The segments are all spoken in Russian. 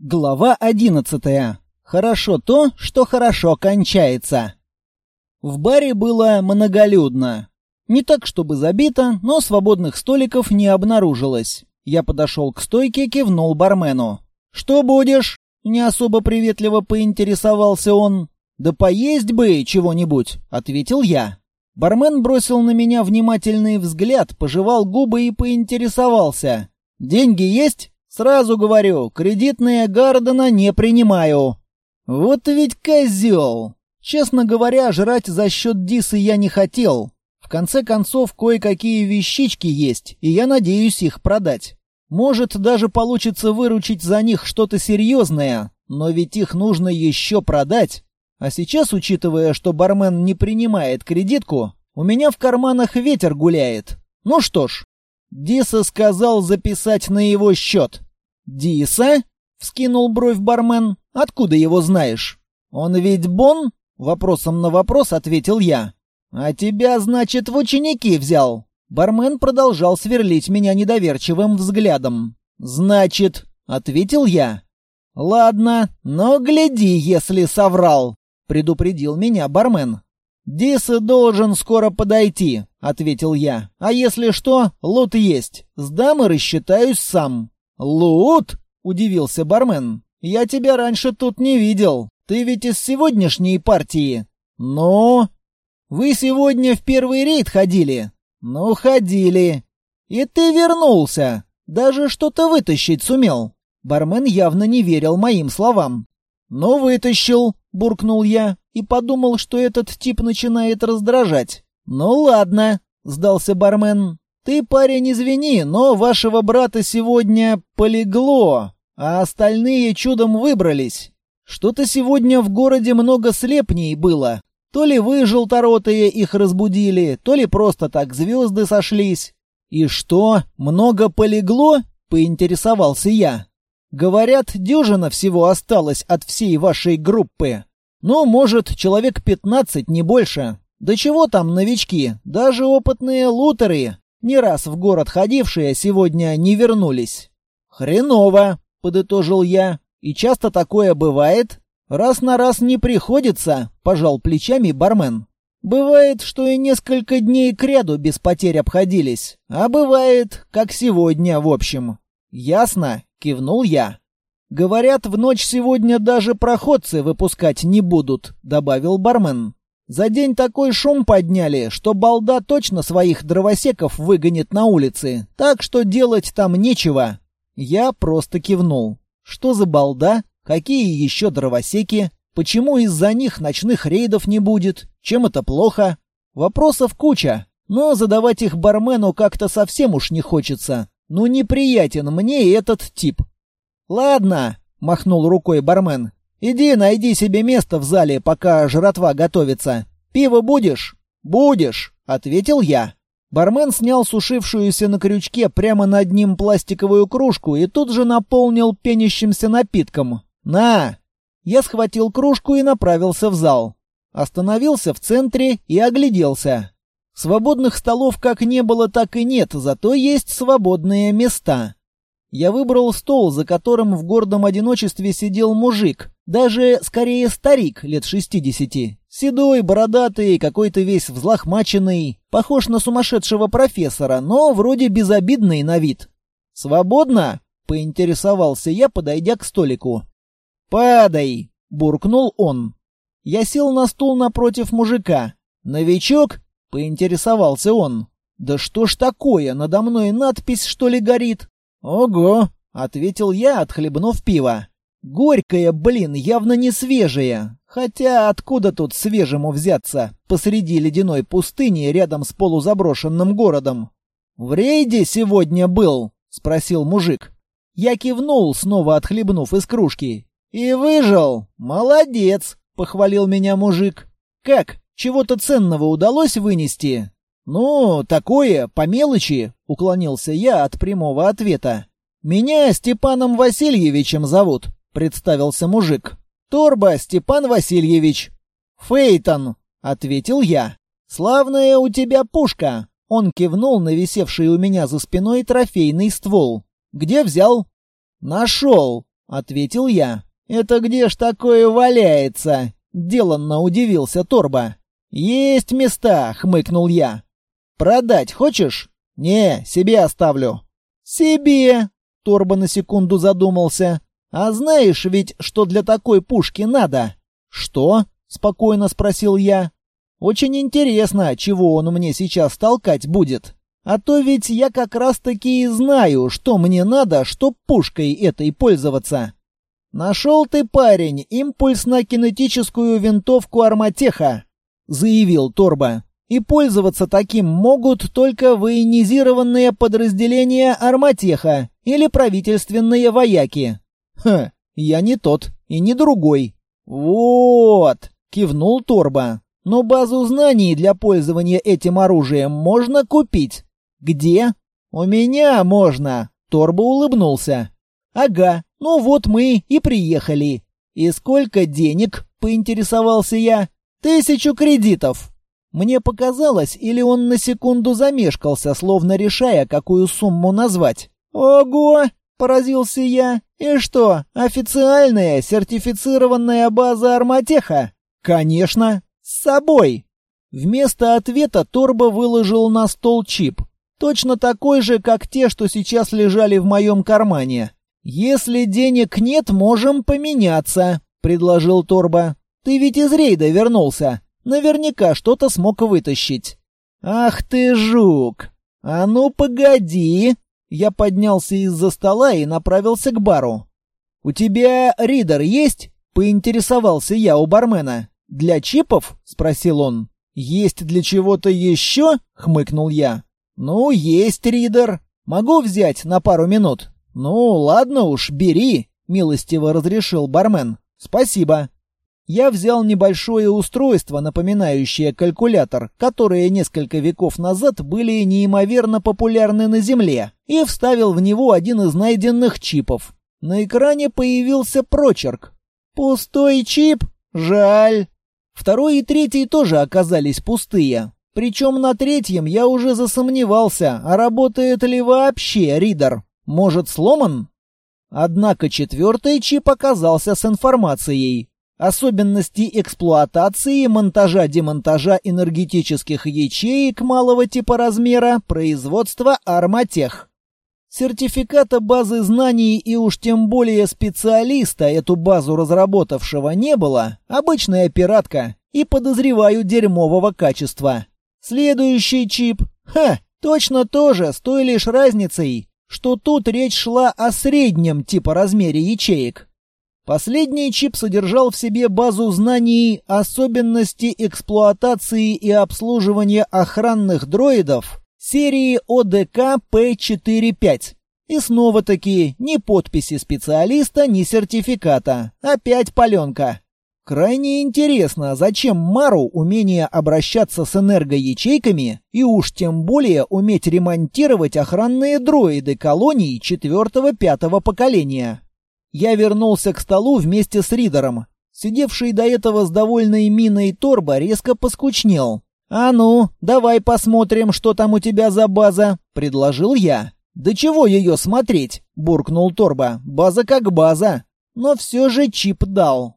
Глава одиннадцатая. Хорошо то, что хорошо кончается. В баре было многолюдно. Не так, чтобы забито, но свободных столиков не обнаружилось. Я подошел к стойке, кивнул бармену. «Что будешь?» — не особо приветливо поинтересовался он. «Да поесть бы чего-нибудь», — ответил я. Бармен бросил на меня внимательный взгляд, пожевал губы и поинтересовался. «Деньги есть?» Сразу говорю, кредитные Гардена не принимаю. Вот ведь козел. Честно говоря, жрать за счет Дисы я не хотел. В конце концов, кое-какие вещички есть, и я надеюсь их продать. Может, даже получится выручить за них что-то серьезное, но ведь их нужно еще продать. А сейчас, учитывая, что бармен не принимает кредитку, у меня в карманах ветер гуляет. Ну что ж, Диса сказал записать на его счет. «Диса?» — вскинул бровь бармен. «Откуда его знаешь?» «Он ведь Бон?» — вопросом на вопрос ответил я. «А тебя, значит, в ученики взял?» Бармен продолжал сверлить меня недоверчивым взглядом. «Значит», — ответил я. «Ладно, но гляди, если соврал», — предупредил меня бармен. «Диса должен скоро подойти», — ответил я. «А если что, лут есть. Сдам и рассчитаюсь сам». «Лут?» — удивился бармен. «Я тебя раньше тут не видел. Ты ведь из сегодняшней партии». «Ну?» «Вы сегодня в первый рейд ходили?» «Ну, ходили». «И ты вернулся. Даже что-то вытащить сумел». Бармен явно не верил моим словам. «Ну, вытащил», — буркнул я и подумал, что этот тип начинает раздражать. «Ну ладно», — сдался бармен. «Ты, парень, извини, но вашего брата сегодня полегло, а остальные чудом выбрались. Что-то сегодня в городе много слепней было. То ли вы, желторотые, их разбудили, то ли просто так звезды сошлись». «И что, много полегло?» — поинтересовался я. «Говорят, дюжина всего осталось от всей вашей группы. Ну, может, человек пятнадцать, не больше. Да чего там новички, даже опытные лутеры, не раз в город ходившие сегодня не вернулись. «Хреново», — подытожил я. «И часто такое бывает?» «Раз на раз не приходится», — пожал плечами бармен. «Бывает, что и несколько дней кряду без потерь обходились. А бывает, как сегодня, в общем». «Ясно», — кивнул я. «Говорят, в ночь сегодня даже проходцы выпускать не будут», — добавил бармен. За день такой шум подняли, что балда точно своих дровосеков выгонит на улицы, так что делать там нечего. Я просто кивнул. Что за балда? Какие еще дровосеки? Почему из-за них ночных рейдов не будет? Чем это плохо? Вопросов куча, но задавать их бармену как-то совсем уж не хочется. Ну неприятен мне этот тип. «Ладно», — махнул рукой бармен, Иди найди себе место в зале, пока жратва готовится. Пиво будешь? Будешь, ответил я. Бармен снял сушившуюся на крючке прямо над ним пластиковую кружку и тут же наполнил пенящимся напитком. На! Я схватил кружку и направился в зал. Остановился в центре и огляделся. Свободных столов как не было, так и нет, зато есть свободные места. Я выбрал стол, за которым в гордом одиночестве сидел мужик, даже скорее старик лет шестидесяти. Седой, бородатый, какой-то весь взлохмаченный, похож на сумасшедшего профессора, но вроде безобидный на вид. «Свободно?» — поинтересовался я, подойдя к столику. «Падай!» — буркнул он. Я сел на стул напротив мужика. «Новичок?» — поинтересовался он. «Да что ж такое, надо мной надпись, что ли, горит?» «Ого!» — ответил я, отхлебнув пиво. «Горькое, блин, явно не свежее. Хотя откуда тут свежему взяться посреди ледяной пустыни рядом с полузаброшенным городом?» «В рейде сегодня был?» — спросил мужик. Я кивнул, снова отхлебнув из кружки. «И выжил! Молодец!» — похвалил меня мужик. «Как? Чего-то ценного удалось вынести?» «Ну, такое, по мелочи», — уклонился я от прямого ответа. «Меня Степаном Васильевичем зовут», — представился мужик. «Торба Степан Васильевич». «Фейтон», — ответил я. «Славная у тебя пушка», — он кивнул на висевший у меня за спиной трофейный ствол. «Где взял?» «Нашел», ответил я. Это где ж такое валяется? Деланно удивился Торба. Есть места, хмыкнул я. Продать хочешь? Не, себе оставлю. Себе. Торба на секунду задумался. А знаешь ведь, что для такой пушки надо? Что? спокойно спросил я. Очень интересно, чего он мне сейчас толкать будет. А то ведь я как раз-таки и знаю, что мне надо, чтоб пушкой этой пользоваться. Нашел ты, парень, импульсно-кинетическую винтовку Арматеха, заявил Торба. И пользоваться таким могут только военизированные подразделения Арматеха или правительственные вояки. Ха, я не тот и не другой. Вот, кивнул Торба. Но базу знаний для пользования этим оружием можно купить. Где? У меня можно. Торба улыбнулся. Ага, ну вот мы и приехали. И сколько денег? Поинтересовался я. Тысячу кредитов. Мне показалось, или он на секунду замешкался, словно решая, какую сумму назвать. Ого! Поразился я. И что, официальная сертифицированная база Арматеха? Конечно, с собой. Вместо ответа Торбо выложил на стол чип. Точно такой же, как те, что сейчас лежали в моем кармане. «Если денег нет, можем поменяться», — предложил Торба. «Ты ведь из рейда вернулся. Наверняка что-то смог вытащить». «Ах ты жук! А ну погоди!» Я поднялся из-за стола и направился к бару. «У тебя ридер есть?» — поинтересовался я у бармена. «Для чипов?» — спросил он. «Есть для чего-то еще?» — хмыкнул я. «Ну, есть ридер. Могу взять на пару минут?» «Ну, ладно уж, бери», — милостиво разрешил бармен. «Спасибо». Я взял небольшое устройство, напоминающее калькулятор, которые несколько веков назад были неимоверно популярны на Земле, и вставил в него один из найденных чипов. На экране появился прочерк. «Пустой чип? Жаль». Второй и третий тоже оказались пустые. Причем на третьем я уже засомневался, а работает ли вообще ридер. Может, сломан? Однако четвертый чип оказался с информацией. Особенности эксплуатации, монтажа-демонтажа энергетических ячеек малого типа размера, производства Арматех. Сертификата базы знаний и уж тем более специалиста, эту базу разработавшего, не было. Обычная пиратка и, подозреваю, дерьмового качества. Следующий чип. Ха, точно тоже, с той лишь разницей, что тут речь шла о среднем типа размере ячеек. Последний чип содержал в себе базу знаний особенности эксплуатации и обслуживания охранных дроидов серии ОДК П-45. И снова-таки ни подписи специалиста, ни сертификата. Опять паленка. Крайне интересно, зачем Мару умение обращаться с энергоячейками и уж тем более уметь ремонтировать охранные дроиды колоний четвертого-пятого поколения. Я вернулся к столу вместе с Ридером. Сидевший до этого с довольной миной Торба резко поскучнел. «А ну, давай посмотрим, что там у тебя за база», — предложил я. «Да чего ее смотреть?» — буркнул Торба. «База как база». Но все же чип дал.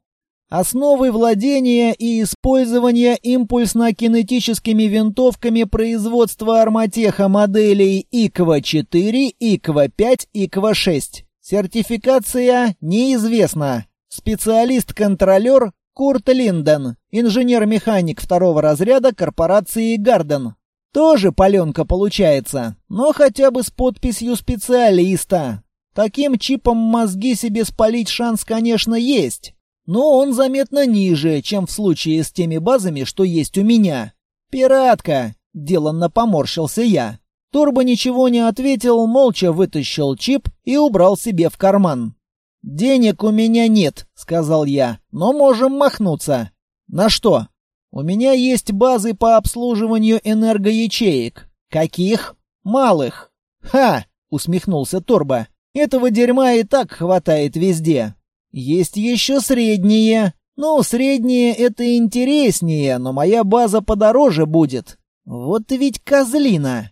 Основы владения и использования импульсно-кинетическими винтовками производства арматеха моделей ИКВА-4, ИКВА-5, ИКВА-6. Сертификация неизвестна. Специалист-контролер Курт Линден, инженер-механик второго разряда корпорации «Гарден». Тоже паленка получается, но хотя бы с подписью специалиста. Таким чипом мозги себе спалить шанс, конечно, есть но он заметно ниже, чем в случае с теми базами, что есть у меня. «Пиратка!» — деланно поморщился я. Турбо ничего не ответил, молча вытащил чип и убрал себе в карман. «Денег у меня нет», — сказал я, — «но можем махнуться». «На что?» «У меня есть базы по обслуживанию энергоячеек». «Каких?» «Малых». «Ха!» — усмехнулся Турбо. «Этого дерьма и так хватает везде. Есть еще средние. Ну, средние это интереснее, но моя база подороже будет. Вот ведь козлина.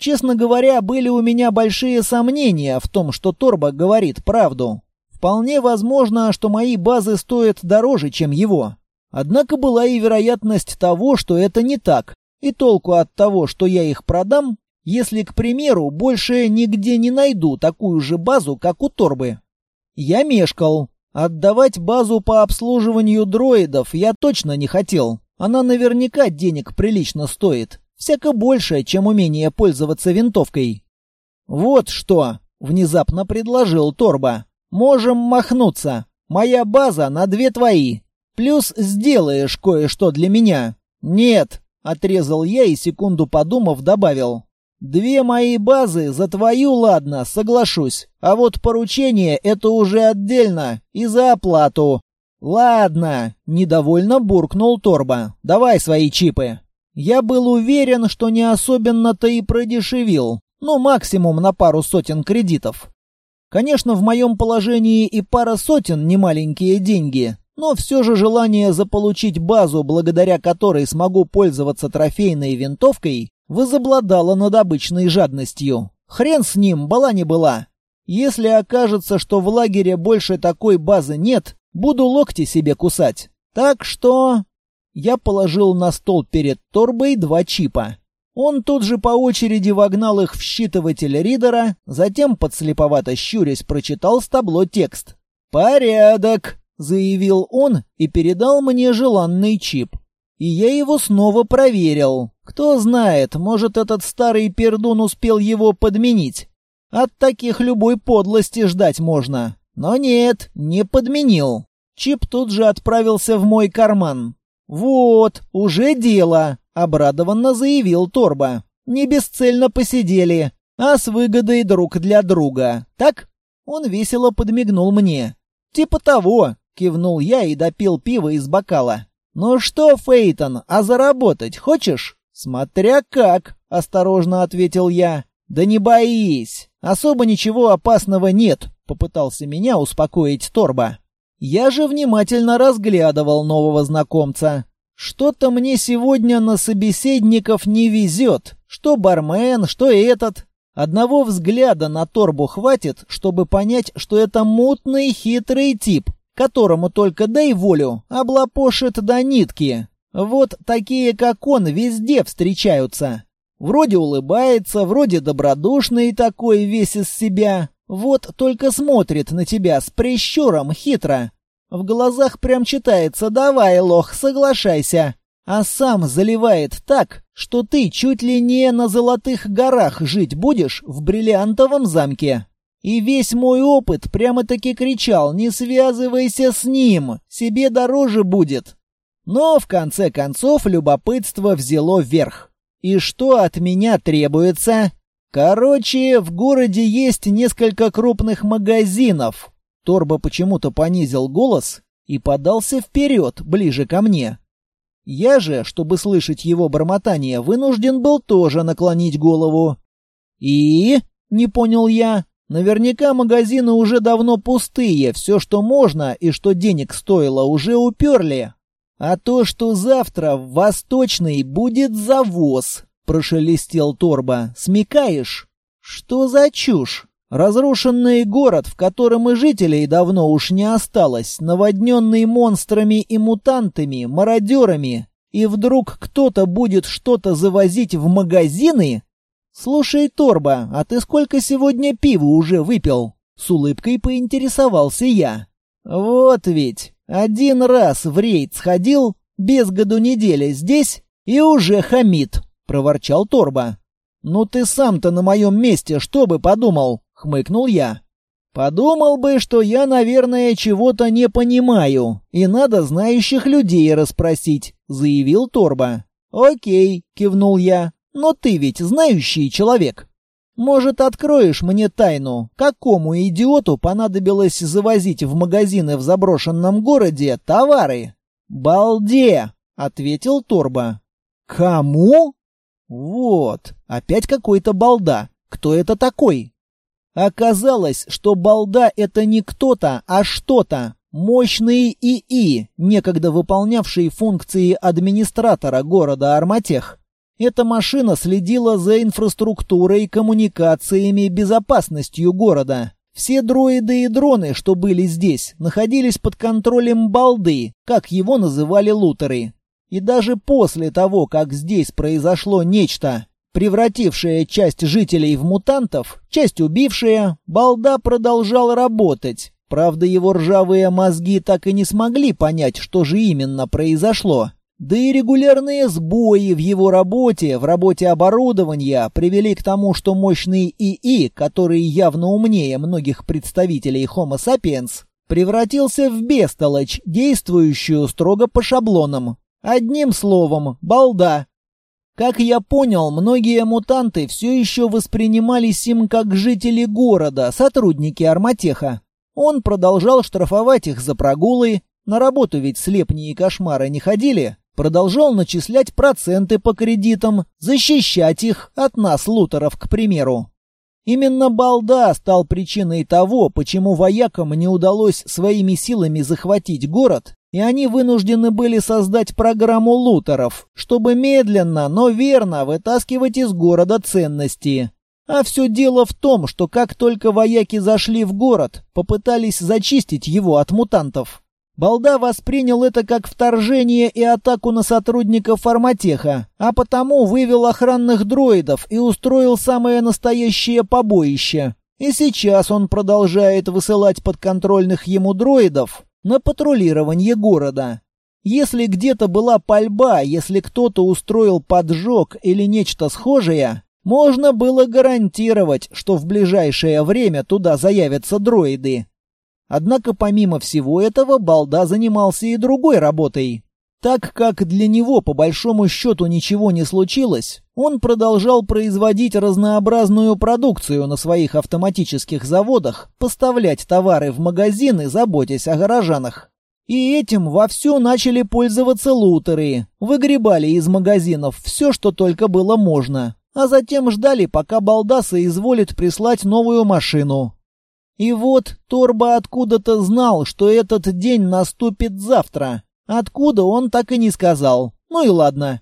Честно говоря, были у меня большие сомнения в том, что Торба говорит правду. Вполне возможно, что мои базы стоят дороже, чем его. Однако была и вероятность того, что это не так. И толку от того, что я их продам, если, к примеру, больше нигде не найду такую же базу, как у Торбы. Я мешкал. Отдавать базу по обслуживанию дроидов я точно не хотел. Она наверняка денег прилично стоит. Всяко больше, чем умение пользоваться винтовкой. «Вот что!» — внезапно предложил Торба. «Можем махнуться. Моя база на две твои. Плюс сделаешь кое-что для меня». «Нет», — отрезал я и, секунду подумав, добавил. «Две мои базы за твою, ладно, соглашусь. А вот поручение — это уже отдельно и за оплату». «Ладно», — недовольно буркнул Торба. «Давай свои чипы». Я был уверен, что не особенно-то и продешевил ну максимум на пару сотен кредитов. Конечно, в моем положении и пара сотен не маленькие деньги, но все же желание заполучить базу, благодаря которой смогу пользоваться трофейной винтовкой, возобладало над обычной жадностью. Хрен с ним, была не была. Если окажется, что в лагере больше такой базы нет, буду локти себе кусать. Так что... Я положил на стол перед торбой два чипа. Он тут же по очереди вогнал их в считыватель ридера, затем, подслеповато щурясь, прочитал с табло текст. «Порядок!» — заявил он и передал мне желанный чип. И я его снова проверил. Кто знает, может, этот старый пердун успел его подменить. От таких любой подлости ждать можно. Но нет, не подменил. Чип тут же отправился в мой карман. «Вот, уже дело!» — обрадованно заявил Торба. «Не бесцельно посидели, а с выгодой друг для друга. Так?» Он весело подмигнул мне. «Типа того!» — кивнул я и допил пиво из бокала. «Ну что, Фейтон, а заработать хочешь?» «Смотря как», — осторожно ответил я. «Да не боись, особо ничего опасного нет», — попытался меня успокоить Торба. Я же внимательно разглядывал нового знакомца. Что-то мне сегодня на собеседников не везет. Что бармен, что этот. Одного взгляда на торбу хватит, чтобы понять, что это мутный хитрый тип, которому только дай волю, облапошит до нитки. Вот такие, как он, везде встречаются. Вроде улыбается, вроде добродушный такой весь из себя, вот только смотрит на тебя с прищуром хитро. В глазах прям читается «давай, лох, соглашайся». А сам заливает так, что ты чуть ли не на золотых горах жить будешь в бриллиантовом замке. И весь мой опыт прямо-таки кричал «не связывайся с ним, себе дороже будет». Но в конце концов любопытство взяло верх. И что от меня требуется? Короче, в городе есть несколько крупных магазинов. Торба почему-то понизил голос и подался вперед, ближе ко мне. Я же, чтобы слышать его бормотание, вынужден был тоже наклонить голову. «И?» — не понял я. «Наверняка магазины уже давно пустые, все, что можно и что денег стоило, уже уперли. А то, что завтра в Восточный будет завоз, прошелестел Торба. «Смекаешь? Что за чушь? Разрушенный город, в котором и жителей давно уж не осталось, наводненный монстрами и мутантами, мародерами, и вдруг кто-то будет что-то завозить в магазины? Слушай, Торба, а ты сколько сегодня пива уже выпил?» С улыбкой поинтересовался я. «Вот ведь, один раз в рейд сходил, без году недели здесь, и уже хамит» проворчал Торба. «Ну ты сам-то на моем месте что бы подумал?» — хмыкнул я. «Подумал бы, что я, наверное, чего-то не понимаю, и надо знающих людей расспросить», — заявил Торба. «Окей», — кивнул я, — «но ты ведь знающий человек. Может, откроешь мне тайну, какому идиоту понадобилось завозить в магазины в заброшенном городе товары?» «Балде», — ответил Торба. «Кому?» Вот, опять какой-то балда. Кто это такой? Оказалось, что балда это не кто-то, а что-то. Мощный ИИ, некогда выполнявший функции администратора города Арматех. Эта машина следила за инфраструктурой, коммуникациями, безопасностью города. Все дроиды и дроны, что были здесь, находились под контролем балды, как его называли лутеры. И даже после того, как здесь произошло нечто, превратившее часть жителей в мутантов, часть убившая, балда продолжал работать. Правда, его ржавые мозги так и не смогли понять, что же именно произошло. Да и регулярные сбои в его работе, в работе оборудования, привели к тому, что мощный ИИ, который явно умнее многих представителей Homo sapiens, превратился в бестолочь, действующую строго по шаблонам. Одним словом, балда. Как я понял, многие мутанты все еще воспринимались им как жители города, сотрудники Арматеха. Он продолжал штрафовать их за прогулы, на работу ведь слепни и кошмары не ходили, продолжал начислять проценты по кредитам, защищать их от нас, лутеров, к примеру. Именно Балда стал причиной того, почему воякам не удалось своими силами захватить город, и они вынуждены были создать программу лутеров, чтобы медленно, но верно вытаскивать из города ценности. А все дело в том, что как только вояки зашли в город, попытались зачистить его от мутантов. Балда воспринял это как вторжение и атаку на сотрудников Форматеха, а потому вывел охранных дроидов и устроил самое настоящее побоище. И сейчас он продолжает высылать подконтрольных ему дроидов на патрулирование города. Если где-то была пальба, если кто-то устроил поджог или нечто схожее, можно было гарантировать, что в ближайшее время туда заявятся дроиды. Однако помимо всего этого Балда занимался и другой работой. Так как для него по большому счету ничего не случилось, он продолжал производить разнообразную продукцию на своих автоматических заводах, поставлять товары в магазины, заботясь о горожанах. И этим вовсю начали пользоваться лутеры, выгребали из магазинов все, что только было можно, а затем ждали, пока Балда соизволит прислать новую машину. И вот Торба откуда-то знал, что этот день наступит завтра. Откуда он так и не сказал. Ну и ладно.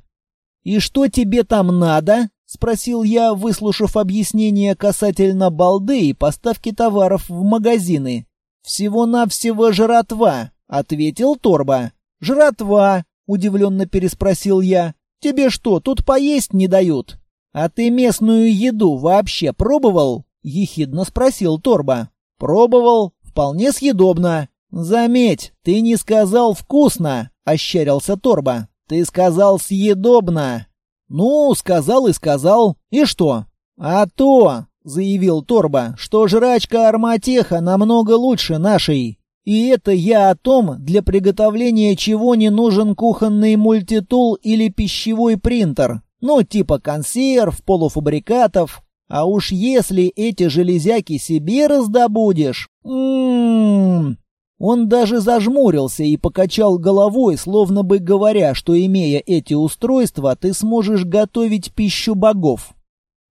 «И что тебе там надо?» — спросил я, выслушав объяснение касательно балды и поставки товаров в магазины. «Всего-навсего жратва», — ответил Торба. «Жратва», — удивленно переспросил я. «Тебе что, тут поесть не дают?» «А ты местную еду вообще пробовал?» — ехидно спросил Торба. Пробовал, вполне съедобно. Заметь, ты не сказал вкусно, ощерился Торба. Ты сказал съедобно. Ну, сказал и сказал. И что? А то, заявил Торба, что жрачка Арматеха намного лучше нашей. И это я о том, для приготовления чего не нужен кухонный мультитул или пищевой принтер. Ну, типа консерв, полуфабрикатов. А уж если эти железяки себе раздобудешь... Ммм... Он даже зажмурился и покачал головой, словно бы говоря, что, имея эти устройства, ты сможешь готовить пищу богов.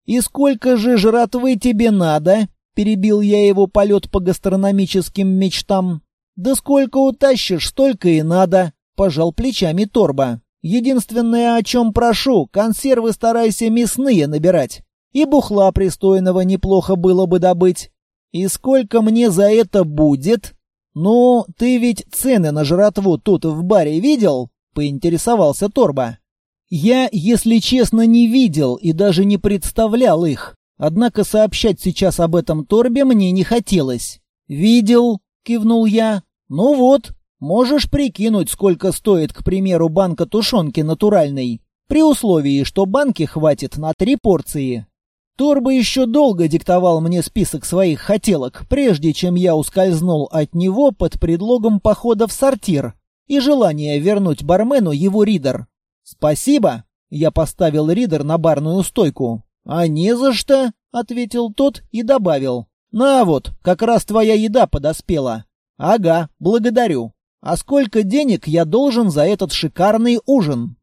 «И сколько же жратвы тебе надо?» — перебил я его полет по гастрономическим мечтам. «Да сколько утащишь, столько и надо», — пожал плечами Торба. «Единственное, о чем прошу, консервы старайся мясные набирать. И бухла пристойного неплохо было бы добыть. И сколько мне за это будет? Ну, ты ведь цены на жратву тут в баре видел? Поинтересовался Торба. Я, если честно, не видел и даже не представлял их. Однако сообщать сейчас об этом Торбе мне не хотелось. «Видел», — кивнул я. «Ну вот, можешь прикинуть, сколько стоит, к примеру, банка тушенки натуральной, при условии, что банки хватит на три порции. Торба еще долго диктовал мне список своих хотелок, прежде чем я ускользнул от него под предлогом похода в сортир и желания вернуть бармену его ридер. «Спасибо!» — я поставил ридер на барную стойку. «А не за что!» — ответил тот и добавил. «На вот, как раз твоя еда подоспела». «Ага, благодарю. А сколько денег я должен за этот шикарный ужин?»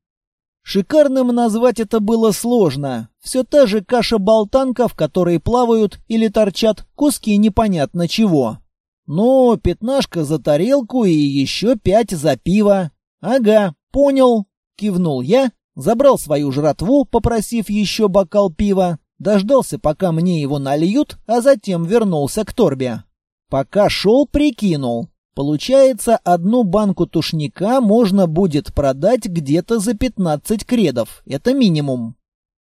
Шикарным назвать это было сложно. Все та же каша-болтанка, в которой плавают или торчат куски непонятно чего. Ну, пятнашка за тарелку и еще пять за пиво. Ага, понял. Кивнул я, забрал свою жратву, попросив еще бокал пива, дождался, пока мне его нальют, а затем вернулся к торбе. Пока шел, прикинул. Получается, одну банку тушника можно будет продать где-то за 15 кредов. Это минимум.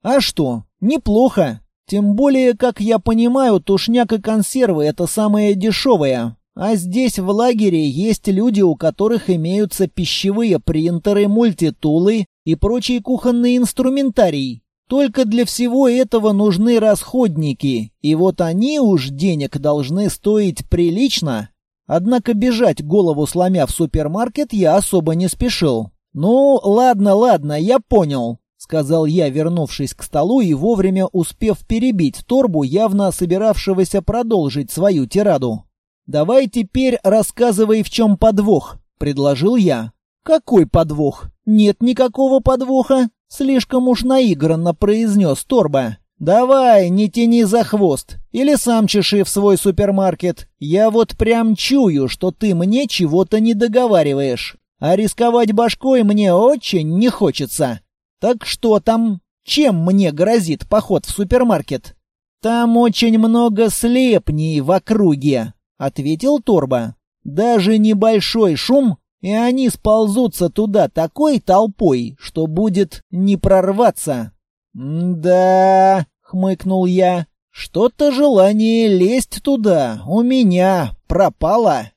А что? Неплохо. Тем более, как я понимаю, тушняк и консервы — это самое дешевое. А здесь в лагере есть люди, у которых имеются пищевые принтеры, мультитулы и прочий кухонный инструментарий. Только для всего этого нужны расходники, и вот они уж денег должны стоить прилично. Однако бежать голову сломя в супермаркет я особо не спешил. «Ну, ладно, ладно, я понял», — сказал я, вернувшись к столу и вовремя успев перебить торбу, явно собиравшегося продолжить свою тираду. «Давай теперь рассказывай, в чем подвох», — предложил я. «Какой подвох? Нет никакого подвоха», — слишком уж наигранно произнес Торба. «Давай, не тяни за хвост. Или сам чеши в свой супермаркет. Я вот прям чую, что ты мне чего-то не договариваешь. А рисковать башкой мне очень не хочется. Так что там? Чем мне грозит поход в супермаркет?» «Там очень много слепней в округе», ответил Торба. Даже небольшой шум, и они сползутся туда такой толпой, что будет не прорваться. «Да», — хмыкнул я, — «что-то желание лезть туда у меня пропало».